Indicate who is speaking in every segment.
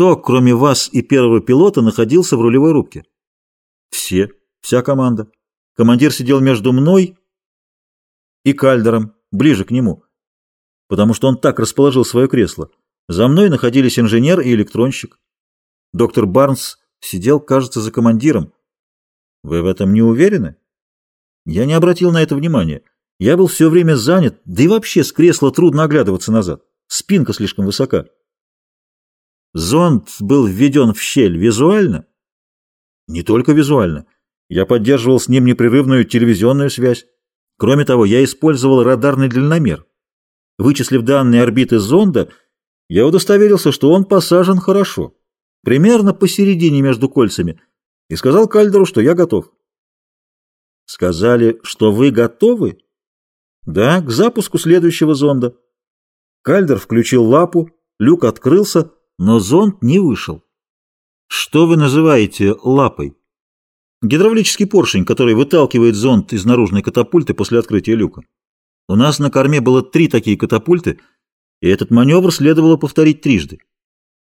Speaker 1: Кто, кроме вас и первого пилота, находился в рулевой рубке? Все, вся команда. Командир сидел между мной и Кальдером, ближе к нему, потому что он так расположил свое кресло. За мной находились инженер и электронщик. Доктор Барнс сидел, кажется, за командиром. Вы в этом не уверены? Я не обратил на это внимания. Я был все время занят, да и вообще с кресла трудно оглядываться назад. Спинка слишком высока. Зонд был введен в щель визуально? Не только визуально. Я поддерживал с ним непрерывную телевизионную связь. Кроме того, я использовал радарный дальномер. Вычислив данные орбиты зонда, я удостоверился, что он посажен хорошо, примерно посередине между кольцами, и сказал Кальдеру, что я готов. Сказали, что вы готовы? Да, к запуску следующего зонда. Кальдер включил лапу, люк открылся, но зонд не вышел. Что вы называете лапой? Гидравлический поршень, который выталкивает зонд из наружной катапульты после открытия люка. У нас на корме было три такие катапульты, и этот маневр следовало повторить трижды.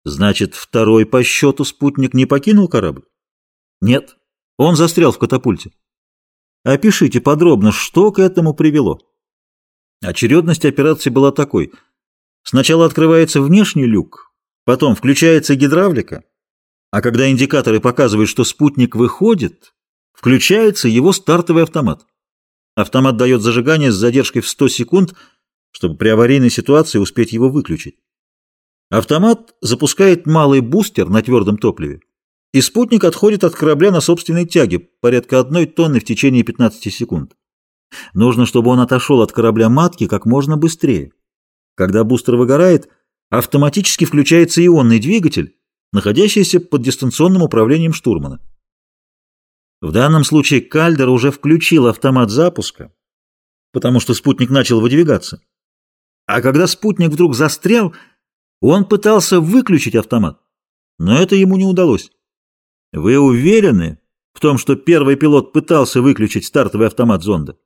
Speaker 1: Значит, второй по счету спутник не покинул корабль? Нет, он застрял в катапульте. Опишите подробно, что к этому привело. Очередность операции была такой. Сначала открывается внешний люк, потом включается гидравлика, а когда индикаторы показывают, что спутник выходит, включается его стартовый автомат. Автомат дает зажигание с задержкой в 100 секунд, чтобы при аварийной ситуации успеть его выключить. Автомат запускает малый бустер на твердом топливе, и спутник отходит от корабля на собственной тяге, порядка одной тонны в течение 15 секунд. Нужно, чтобы он отошел от корабля матки как можно быстрее. Когда бустер выгорает, автоматически включается ионный двигатель, находящийся под дистанционным управлением штурмана. В данном случае Кальдер уже включил автомат запуска, потому что спутник начал выдвигаться. А когда спутник вдруг застрял, он пытался выключить автомат, но это ему не удалось. Вы уверены в том, что первый пилот пытался выключить стартовый автомат зонда?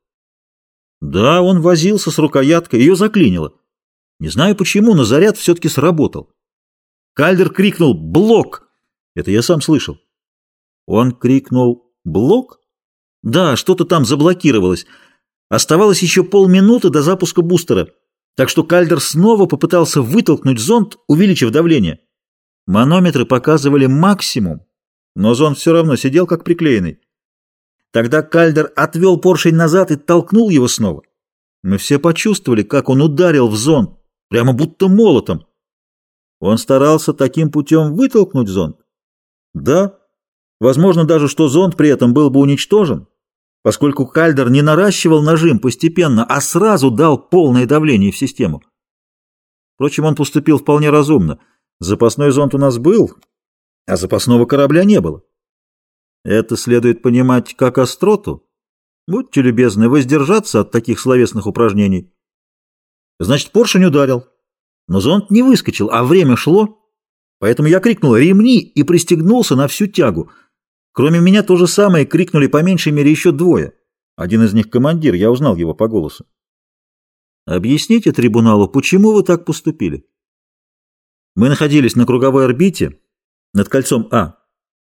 Speaker 1: Да, он возился с рукояткой, ее заклинило. Не знаю почему, но заряд все-таки сработал. Кальдер крикнул «Блок!» Это я сам слышал. Он крикнул «Блок?» Да, что-то там заблокировалось. Оставалось еще полминуты до запуска бустера, так что Кальдер снова попытался вытолкнуть зонд, увеличив давление. Манометры показывали максимум, но зонд все равно сидел как приклеенный. Тогда Кальдер отвел поршень назад и толкнул его снова. Мы все почувствовали, как он ударил в зонд, прямо будто молотом. Он старался таким путем вытолкнуть зонд? Да. Возможно даже, что зонд при этом был бы уничтожен, поскольку Кальдер не наращивал нажим постепенно, а сразу дал полное давление в систему. Впрочем, он поступил вполне разумно. Запасной зонд у нас был, а запасного корабля не было. Это следует понимать как остроту. Будьте любезны воздержаться от таких словесных упражнений. Значит, поршень ударил. Но зонт не выскочил, а время шло. Поэтому я крикнул «Ремни!» и пристегнулся на всю тягу. Кроме меня то же самое крикнули по меньшей мере еще двое. Один из них командир, я узнал его по голосу. Объясните трибуналу, почему вы так поступили? Мы находились на круговой орбите над кольцом А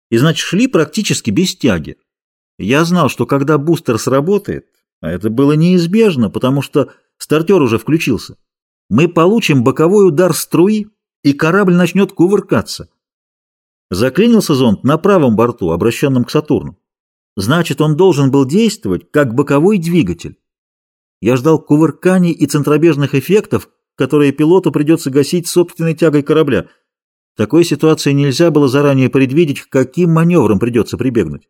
Speaker 1: и, значит, шли практически без тяги. Я знал, что когда бустер сработает, а это было неизбежно, потому что стартер уже включился, мы получим боковой удар струи, и корабль начнет кувыркаться. Заклинился зонд на правом борту, обращенном к Сатурну. Значит, он должен был действовать как боковой двигатель. Я ждал кувырканий и центробежных эффектов, которые пилоту придется гасить собственной тягой корабля – такой ситуации нельзя было заранее предвидеть, к каким маневрам придется прибегнуть.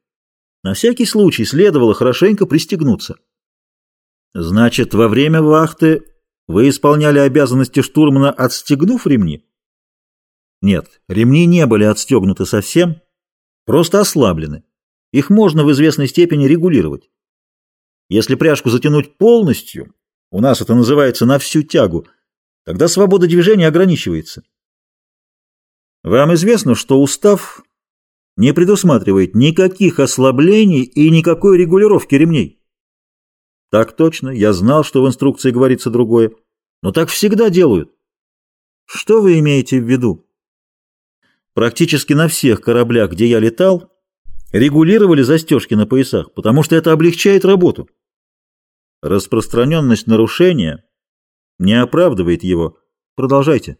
Speaker 1: На всякий случай следовало хорошенько пристегнуться. Значит, во время вахты вы исполняли обязанности штурмана, отстегнув ремни? Нет, ремни не были отстегнуты совсем, просто ослаблены. Их можно в известной степени регулировать. Если пряжку затянуть полностью, у нас это называется на всю тягу, тогда свобода движения ограничивается. Вам известно, что устав не предусматривает никаких ослаблений и никакой регулировки ремней. Так точно, я знал, что в инструкции говорится другое, но так всегда делают. Что вы имеете в виду? Практически на всех кораблях, где я летал, регулировали застежки на поясах, потому что это облегчает работу. Распространенность нарушения не оправдывает его. Продолжайте.